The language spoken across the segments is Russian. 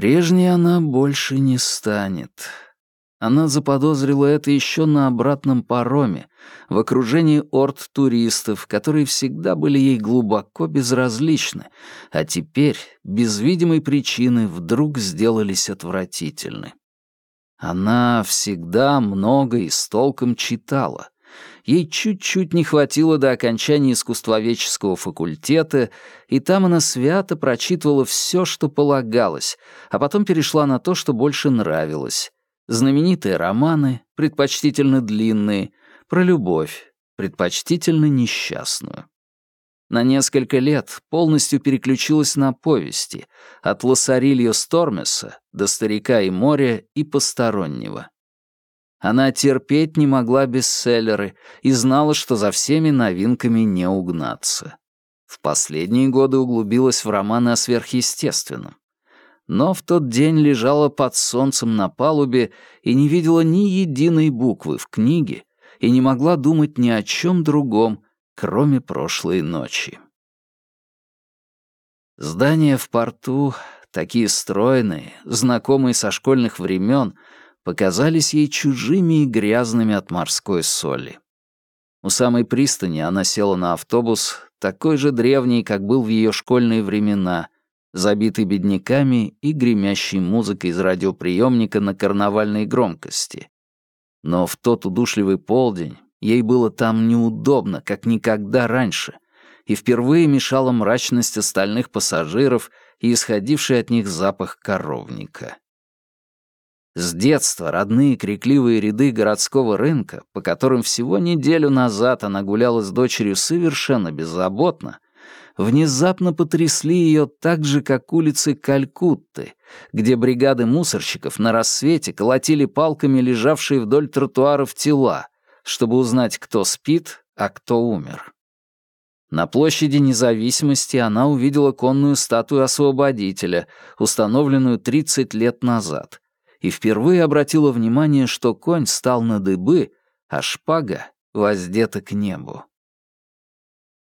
Прежней она больше не станет. Она заподозрила это еще на обратном пароме, в окружении орд туристов, которые всегда были ей глубоко безразличны, а теперь, без видимой причины, вдруг сделались отвратительны. Она всегда много и с толком читала. Ей чуть-чуть не хватило до окончания искусствоведческого факультета, и там она свято прочитывала все, что полагалось, а потом перешла на то, что больше нравилось знаменитые романы, предпочтительно длинные, про любовь, предпочтительно несчастную. На несколько лет полностью переключилась на повести, от Лоссарильо Стормеса до «Старика и моря» и «Постороннего». Она терпеть не могла бестселлеры и знала, что за всеми новинками не угнаться. В последние годы углубилась в романы о сверхъестественном но в тот день лежала под солнцем на палубе и не видела ни единой буквы в книге и не могла думать ни о чем другом, кроме прошлой ночи. Здания в порту, такие стройные, знакомые со школьных времен, показались ей чужими и грязными от морской соли. У самой пристани она села на автобус, такой же древний, как был в ее школьные времена — забитый бедняками и гремящей музыкой из радиоприемника на карнавальной громкости. Но в тот удушливый полдень ей было там неудобно, как никогда раньше, и впервые мешала мрачность остальных пассажиров и исходивший от них запах коровника. С детства родные крикливые ряды городского рынка, по которым всего неделю назад она гуляла с дочерью совершенно беззаботно, внезапно потрясли ее так же, как улицы Калькутты, где бригады мусорщиков на рассвете колотили палками лежавшие вдоль тротуаров тела, чтобы узнать, кто спит, а кто умер. На площади независимости она увидела конную статую освободителя, установленную 30 лет назад, и впервые обратила внимание, что конь стал на дыбы, а шпага воздета к небу.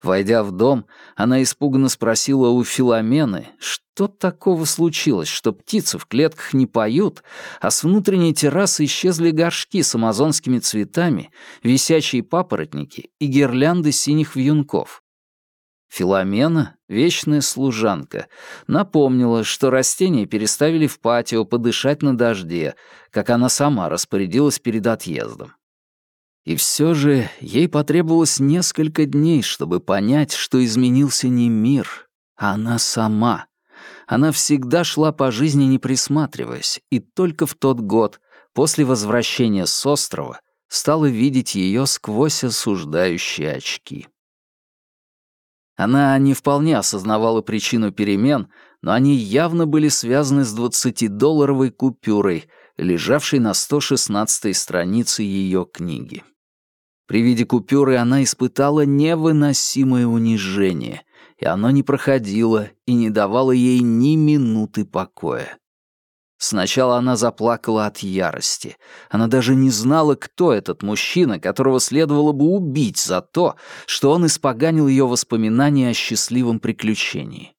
Войдя в дом, она испуганно спросила у Филомены, что такого случилось, что птицы в клетках не поют, а с внутренней террасы исчезли горшки с амазонскими цветами, висячие папоротники и гирлянды синих вьюнков. Филомена, вечная служанка, напомнила, что растения переставили в патио подышать на дожде, как она сама распорядилась перед отъездом. И все же ей потребовалось несколько дней, чтобы понять, что изменился не мир, а она сама. Она всегда шла по жизни, не присматриваясь, и только в тот год, после возвращения с острова, стала видеть ее сквозь осуждающие очки. Она не вполне осознавала причину перемен, но они явно были связаны с 20-долларовой купюрой, лежавшей на 116-й странице ее книги. При виде купюры она испытала невыносимое унижение, и оно не проходило и не давало ей ни минуты покоя. Сначала она заплакала от ярости. Она даже не знала, кто этот мужчина, которого следовало бы убить за то, что он испоганил ее воспоминания о счастливом приключении.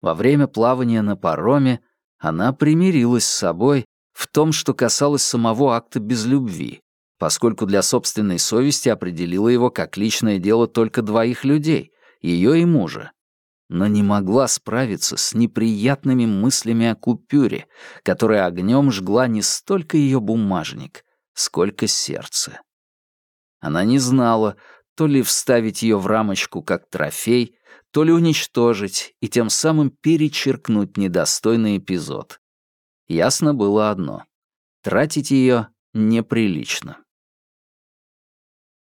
Во время плавания на пароме она примирилась с собой в том, что касалось самого акта безлюбви, поскольку для собственной совести определила его как личное дело только двоих людей, ее и мужа. Но не могла справиться с неприятными мыслями о купюре, которая огнем жгла не столько ее бумажник, сколько сердце. Она не знала, то ли вставить ее в рамочку как трофей, то ли уничтожить и тем самым перечеркнуть недостойный эпизод. Ясно было одно — тратить ее неприлично.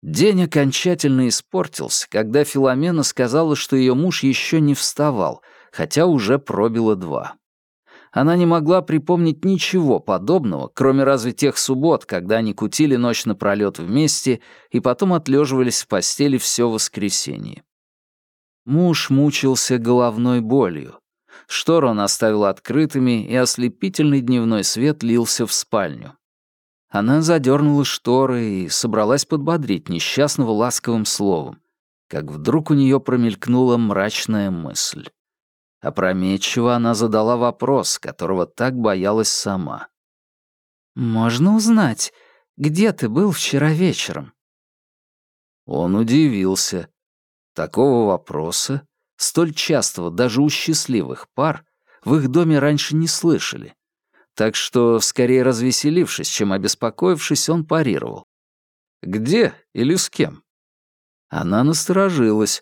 День окончательно испортился, когда Филомена сказала, что ее муж еще не вставал, хотя уже пробило два. Она не могла припомнить ничего подобного, кроме разве тех суббот, когда они кутили ночь напролёт вместе и потом отлеживались в постели все воскресенье. Муж мучился головной болью. Шторы он оставил открытыми, и ослепительный дневной свет лился в спальню. Она задернула шторы и собралась подбодрить несчастного ласковым словом, как вдруг у нее промелькнула мрачная мысль. Опрометчиво она задала вопрос, которого так боялась сама. «Можно узнать, где ты был вчера вечером?» Он удивился. Такого вопроса, столь частого даже у счастливых пар, в их доме раньше не слышали. Так что, скорее развеселившись, чем обеспокоившись, он парировал. «Где или с кем?» Она насторожилась.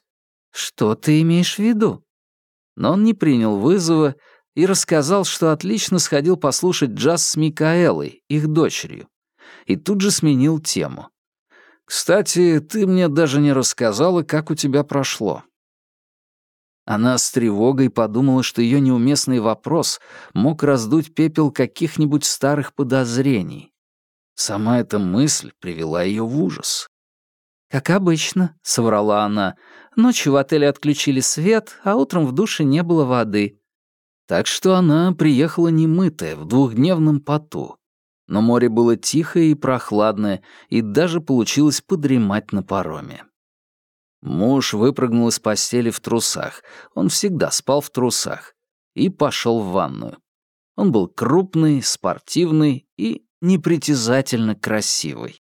«Что ты имеешь в виду?» Но он не принял вызова и рассказал, что отлично сходил послушать джаз с Микаэлой, их дочерью. И тут же сменил тему. «Кстати, ты мне даже не рассказала, как у тебя прошло». Она с тревогой подумала, что ее неуместный вопрос мог раздуть пепел каких-нибудь старых подозрений. Сама эта мысль привела ее в ужас. «Как обычно», — соврала она. «Ночью в отеле отключили свет, а утром в душе не было воды». Так что она приехала немытая, в двухдневном поту. Но море было тихое и прохладное, и даже получилось подремать на пароме. Муж выпрыгнул из постели в трусах. Он всегда спал в трусах. И пошел в ванную. Он был крупный, спортивный и непритязательно красивый.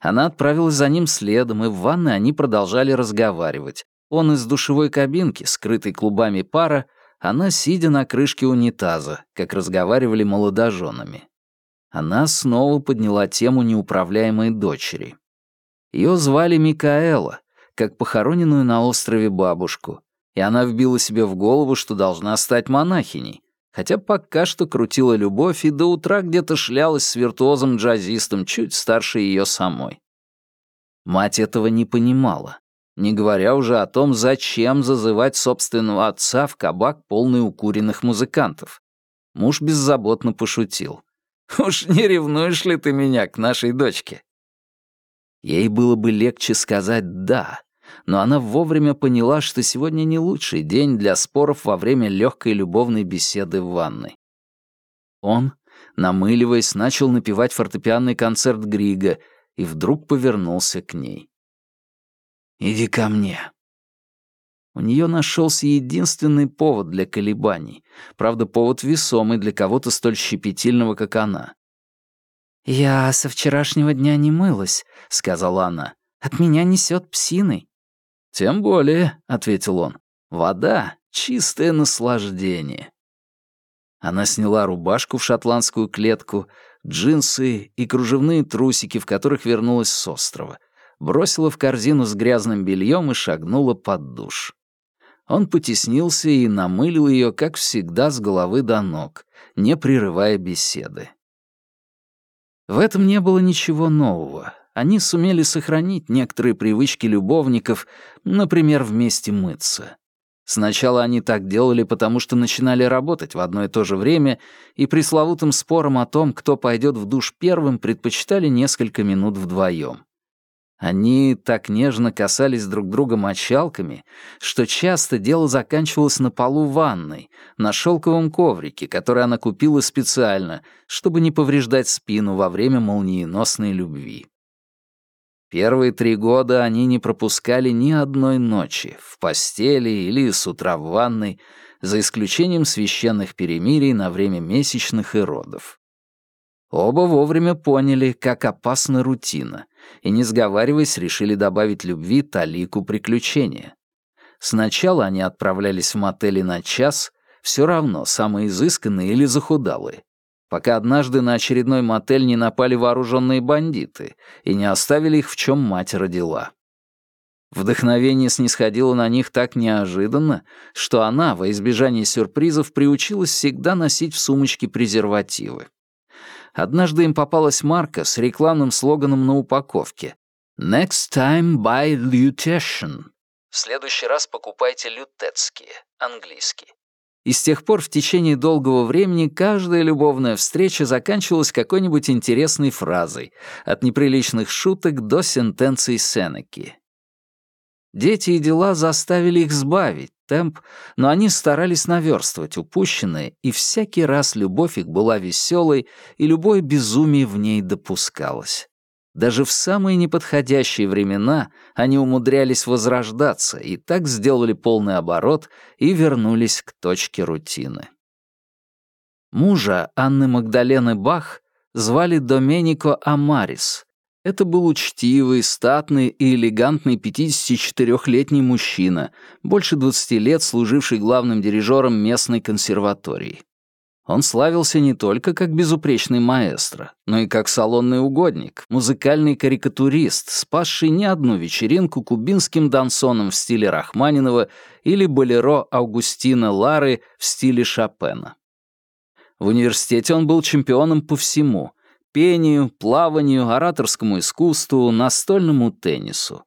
Она отправилась за ним следом, и в ванной они продолжали разговаривать. Он из душевой кабинки, скрытой клубами пара, она сидя на крышке унитаза, как разговаривали молодоженами. Она снова подняла тему неуправляемой дочери. Ее звали Микаэла, как похороненную на острове бабушку, и она вбила себе в голову, что должна стать монахиней, хотя пока что крутила любовь и до утра где-то шлялась с виртуозом-джазистом, чуть старше ее самой. Мать этого не понимала, не говоря уже о том, зачем зазывать собственного отца в кабак, полный укуренных музыкантов. Муж беззаботно пошутил. «Уж не ревнуешь ли ты меня к нашей дочке?» Ей было бы легче сказать «да», но она вовремя поняла, что сегодня не лучший день для споров во время легкой любовной беседы в ванной. Он, намыливаясь, начал напевать фортепианный концерт Грига и вдруг повернулся к ней. «Иди ко мне». У нее нашелся единственный повод для колебаний, правда, повод весомый для кого-то столь щепетильного, как она. «Я со вчерашнего дня не мылась», — сказала она. «От меня несет псиной». «Тем более», — ответил он, — «вода — чистое наслаждение». Она сняла рубашку в шотландскую клетку, джинсы и кружевные трусики, в которых вернулась с острова, бросила в корзину с грязным бельем и шагнула под душ. Он потеснился и намылил ее, как всегда, с головы до ног, не прерывая беседы. В этом не было ничего нового они сумели сохранить некоторые привычки любовников, например, вместе мыться. Сначала они так делали, потому что начинали работать в одно и то же время, и пресловутым спором о том, кто пойдет в душ первым, предпочитали несколько минут вдвоем. Они так нежно касались друг друга мочалками, что часто дело заканчивалось на полу ванной, на шелковом коврике, который она купила специально, чтобы не повреждать спину во время молниеносной любви. Первые три года они не пропускали ни одной ночи, в постели или с утра в ванной, за исключением священных перемирий на время месячных и родов. Оба вовремя поняли, как опасна рутина, и, не сговариваясь, решили добавить любви талику приключения. Сначала они отправлялись в мотели на час, все равно, самые изысканные или захудалые, пока однажды на очередной мотель не напали вооруженные бандиты и не оставили их, в чем мать родила. Вдохновение снисходило на них так неожиданно, что она, во избежание сюрпризов, приучилась всегда носить в сумочке презервативы. Однажды им попалась марка с рекламным слоганом на упаковке «Next time buy Lutetion». В следующий раз покупайте лютецкие, английский. И с тех пор в течение долгого времени каждая любовная встреча заканчивалась какой-нибудь интересной фразой, от неприличных шуток до сентенций Сенеки. Дети и дела заставили их сбавить темп, но они старались наверстывать упущенное, и всякий раз любовь их была веселой, и любое безумие в ней допускалось. Даже в самые неподходящие времена они умудрялись возрождаться и так сделали полный оборот и вернулись к точке рутины. Мужа Анны Магдалены Бах звали Доменико Амарис. Это был учтивый, статный и элегантный 54-летний мужчина, больше 20 лет служивший главным дирижером местной консерватории. Он славился не только как безупречный маэстро, но и как салонный угодник, музыкальный карикатурист, спасший не одну вечеринку кубинским дансоном в стиле Рахманинова или болеро Аугустина Лары в стиле Шопена. В университете он был чемпионом по всему — пению, плаванию, ораторскому искусству, настольному теннису.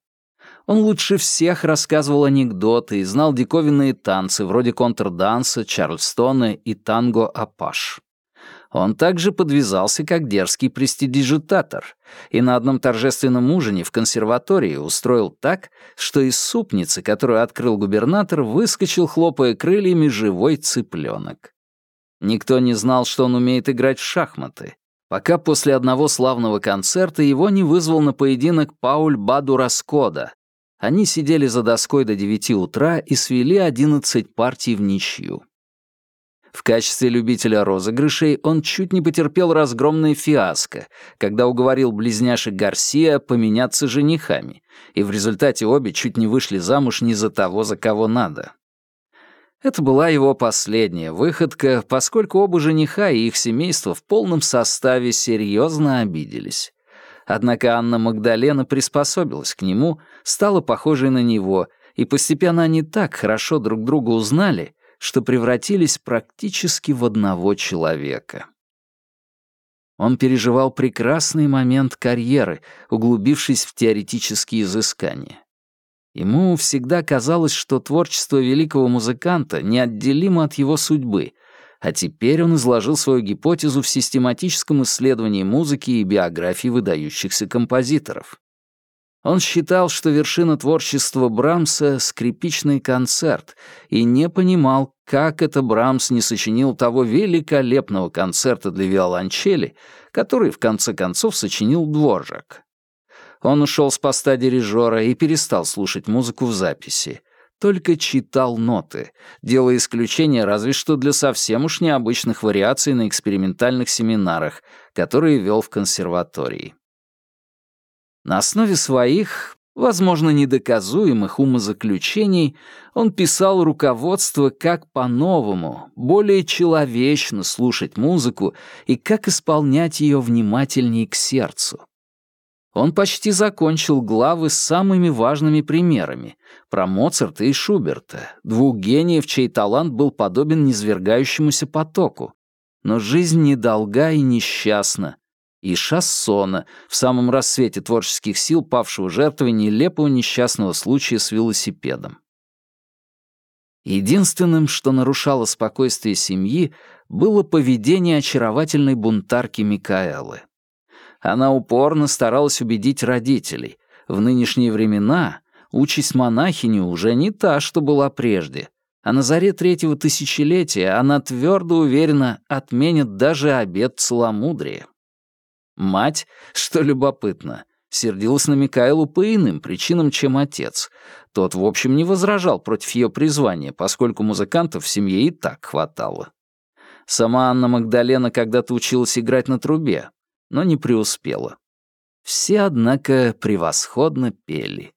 Он лучше всех рассказывал анекдоты и знал диковинные танцы вроде контрданса, чарльстона и танго-апаш. Он также подвязался как дерзкий престидижитатор и на одном торжественном ужине в консерватории устроил так, что из супницы, которую открыл губернатор, выскочил, хлопая крыльями, живой цыпленок. Никто не знал, что он умеет играть в шахматы, пока после одного славного концерта его не вызвал на поединок Пауль Баду Раскода, они сидели за доской до девяти утра и свели одиннадцать партий в ничью. В качестве любителя розыгрышей он чуть не потерпел разгромное фиаско, когда уговорил близняшек Гарсия поменяться женихами, и в результате обе чуть не вышли замуж не за того, за кого надо. Это была его последняя выходка, поскольку оба жениха и их семейство в полном составе серьезно обиделись. Однако Анна Магдалена приспособилась к нему, стала похожей на него, и постепенно они так хорошо друг друга узнали, что превратились практически в одного человека. Он переживал прекрасный момент карьеры, углубившись в теоретические изыскания. Ему всегда казалось, что творчество великого музыканта неотделимо от его судьбы — а теперь он изложил свою гипотезу в систематическом исследовании музыки и биографии выдающихся композиторов. Он считал, что вершина творчества Брамса — скрипичный концерт, и не понимал, как это Брамс не сочинил того великолепного концерта для виолончели, который, в конце концов, сочинил Дворжак. Он ушел с поста дирижера и перестал слушать музыку в записи — только читал ноты, делая исключение разве что для совсем уж необычных вариаций на экспериментальных семинарах, которые вел в консерватории. На основе своих, возможно, недоказуемых умозаключений он писал руководство, как по-новому, более человечно слушать музыку и как исполнять ее внимательнее к сердцу. Он почти закончил главы с самыми важными примерами про Моцарта и Шуберта, двух гениев, чей талант был подобен низвергающемуся потоку. Но жизнь недолга и несчастна. И Шассона, в самом рассвете творческих сил, павшего жертвой нелепого несчастного случая с велосипедом. Единственным, что нарушало спокойствие семьи, было поведение очаровательной бунтарки Микаэлы. Она упорно старалась убедить родителей. В нынешние времена участь монахини уже не та, что была прежде. А на заре третьего тысячелетия она твердо уверена отменит даже обет целомудрия. Мать, что любопытно, сердилась на Микаэлу по иным причинам, чем отец. Тот, в общем, не возражал против ее призвания, поскольку музыкантов в семье и так хватало. Сама Анна Магдалена когда-то училась играть на трубе, но не преуспела. Все, однако, превосходно пели.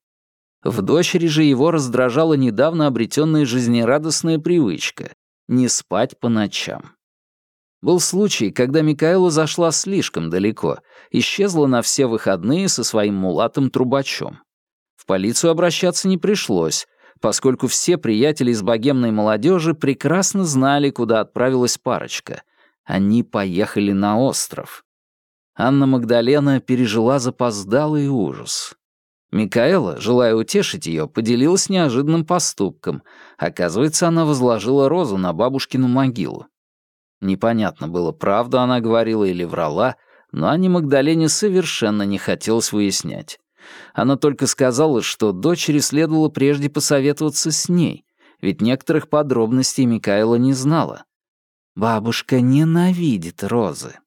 В дочери же его раздражала недавно обретенная жизнерадостная привычка — не спать по ночам. Был случай, когда Микаэла зашла слишком далеко, исчезла на все выходные со своим мулатом-трубачом. В полицию обращаться не пришлось, поскольку все приятели из богемной молодежи прекрасно знали, куда отправилась парочка. Они поехали на остров. Анна Магдалена пережила запоздалый ужас. Микаэла, желая утешить ее, поделилась неожиданным поступком. Оказывается, она возложила розу на бабушкину могилу. Непонятно было, правду она говорила или врала, но Анне Магдалене совершенно не хотелось выяснять. Она только сказала, что дочери следовало прежде посоветоваться с ней, ведь некоторых подробностей Микаэла не знала. Бабушка ненавидит розы.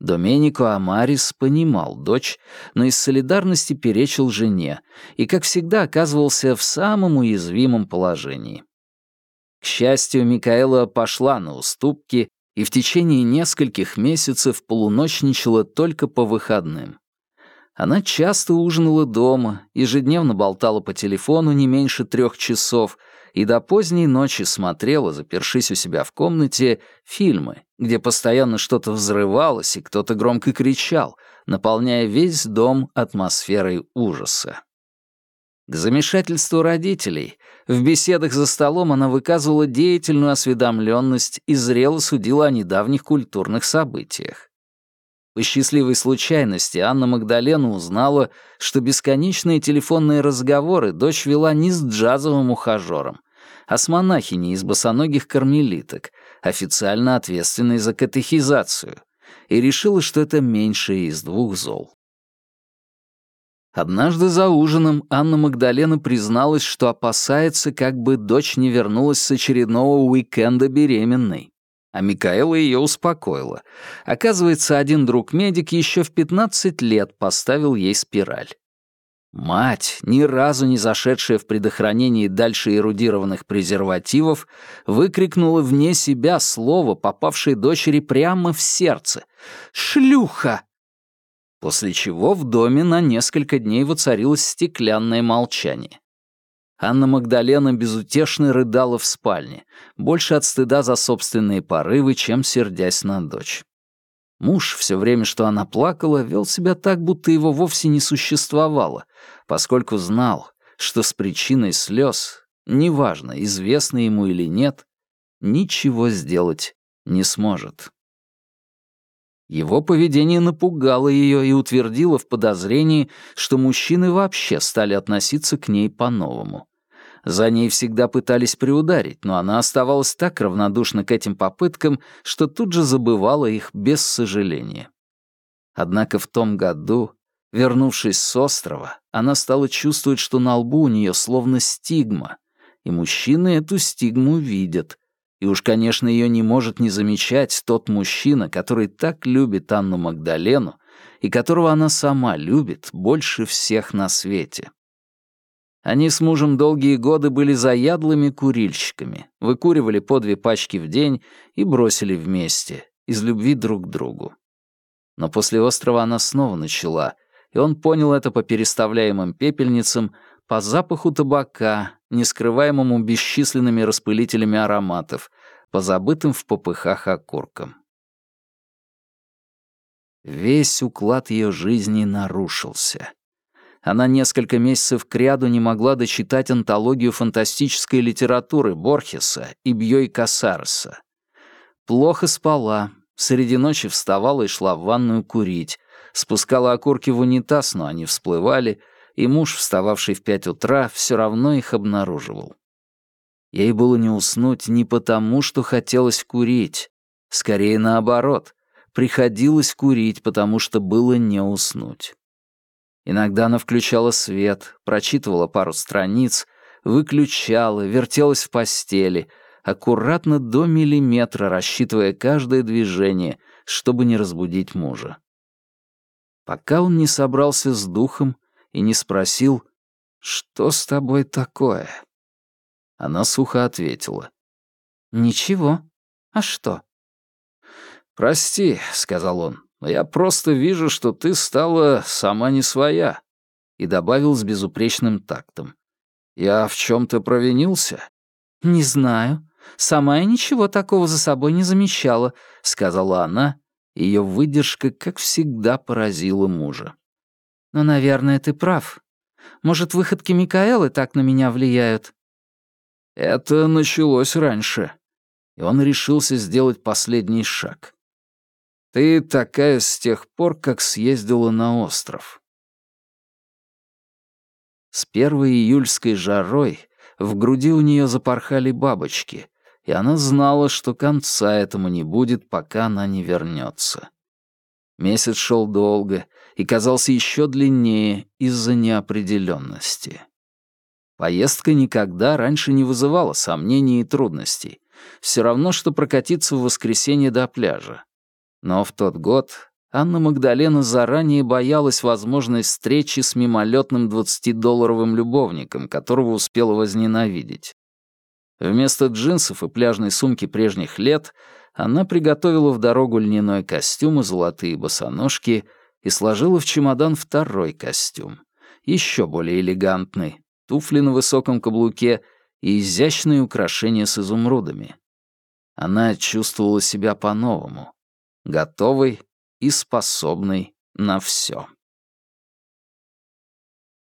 Доменико Амарис понимал дочь, но из солидарности перечил жене и, как всегда, оказывался в самом уязвимом положении. К счастью, Микаэла пошла на уступки и в течение нескольких месяцев полуночничала только по выходным. Она часто ужинала дома, ежедневно болтала по телефону не меньше трех часов и до поздней ночи смотрела, запершись у себя в комнате, фильмы, где постоянно что-то взрывалось и кто-то громко кричал, наполняя весь дом атмосферой ужаса. К замешательству родителей в беседах за столом она выказывала деятельную осведомленность и зрело судила о недавних культурных событиях. По счастливой случайности Анна Магдалена узнала, что бесконечные телефонные разговоры дочь вела не с джазовым ухажером, а с монахиней из босоногих кармелиток, официально ответственной за катехизацию, и решила, что это меньшее из двух зол. Однажды за ужином Анна Магдалена призналась, что опасается, как бы дочь не вернулась с очередного уикенда беременной. А Микаэла ее успокоила. Оказывается, один друг-медик еще в 15 лет поставил ей спираль. Мать, ни разу не зашедшая в предохранении дальше эрудированных презервативов, выкрикнула вне себя слово, попавшее дочери прямо в сердце. «Шлюха!» После чего в доме на несколько дней воцарилось стеклянное молчание. Анна Магдалена безутешно рыдала в спальне, больше от стыда за собственные порывы, чем сердясь на дочь. Муж, все время, что она плакала, вел себя так, будто его вовсе не существовало, поскольку знал, что с причиной слез, неважно, известно ему или нет, ничего сделать не сможет. Его поведение напугало ее и утвердило в подозрении, что мужчины вообще стали относиться к ней по-новому. За ней всегда пытались приударить, но она оставалась так равнодушна к этим попыткам, что тут же забывала их без сожаления. Однако в том году, вернувшись с острова, она стала чувствовать, что на лбу у нее словно стигма, и мужчины эту стигму видят. И уж, конечно, ее не может не замечать тот мужчина, который так любит Анну Магдалену и которого она сама любит больше всех на свете. Они с мужем долгие годы были заядлыми курильщиками, выкуривали по две пачки в день и бросили вместе, из любви друг к другу. Но после острова она снова начала, и он понял это по переставляемым пепельницам, по запаху табака, не скрываемому бесчисленными распылителями ароматов, по забытым в попыхах окуркам. Весь уклад ее жизни нарушился она несколько месяцев кряду не могла дочитать антологию фантастической литературы Борхеса и Бьёй Касареса. Плохо спала, среди ночи вставала и шла в ванную курить, спускала окурки в унитаз, но они всплывали, и муж, встававший в пять утра, все равно их обнаруживал. Ей было не уснуть не потому, что хотелось курить, скорее наоборот, приходилось курить, потому что было не уснуть. Иногда она включала свет, прочитывала пару страниц, выключала, вертелась в постели, аккуратно до миллиметра рассчитывая каждое движение, чтобы не разбудить мужа. Пока он не собрался с духом и не спросил, «Что с тобой такое?» Она сухо ответила, «Ничего. А что?» «Прости», — сказал он, но я просто вижу, что ты стала сама не своя», и добавил с безупречным тактом. «Я в чем-то провинился?» «Не знаю. Сама я ничего такого за собой не замечала», — сказала она. Ее выдержка, как всегда, поразила мужа. «Но, наверное, ты прав. Может, выходки Микаэлы так на меня влияют?» «Это началось раньше». И он решился сделать последний шаг. Ты такая с тех пор, как съездила на остров. С первой июльской жарой в груди у нее запорхали бабочки, и она знала, что конца этому не будет, пока она не вернется. Месяц шел долго и казался еще длиннее из-за неопределенности. Поездка никогда раньше не вызывала сомнений и трудностей. Все равно, что прокатиться в воскресенье до пляжа. Но в тот год Анна Магдалена заранее боялась возможной встречи с мимолетным 20-долларовым любовником, которого успела возненавидеть. Вместо джинсов и пляжной сумки прежних лет она приготовила в дорогу льняной костюм и золотые босоножки и сложила в чемодан второй костюм, еще более элегантный, туфли на высоком каблуке и изящные украшения с изумрудами. Она чувствовала себя по-новому, готовой и способной на все.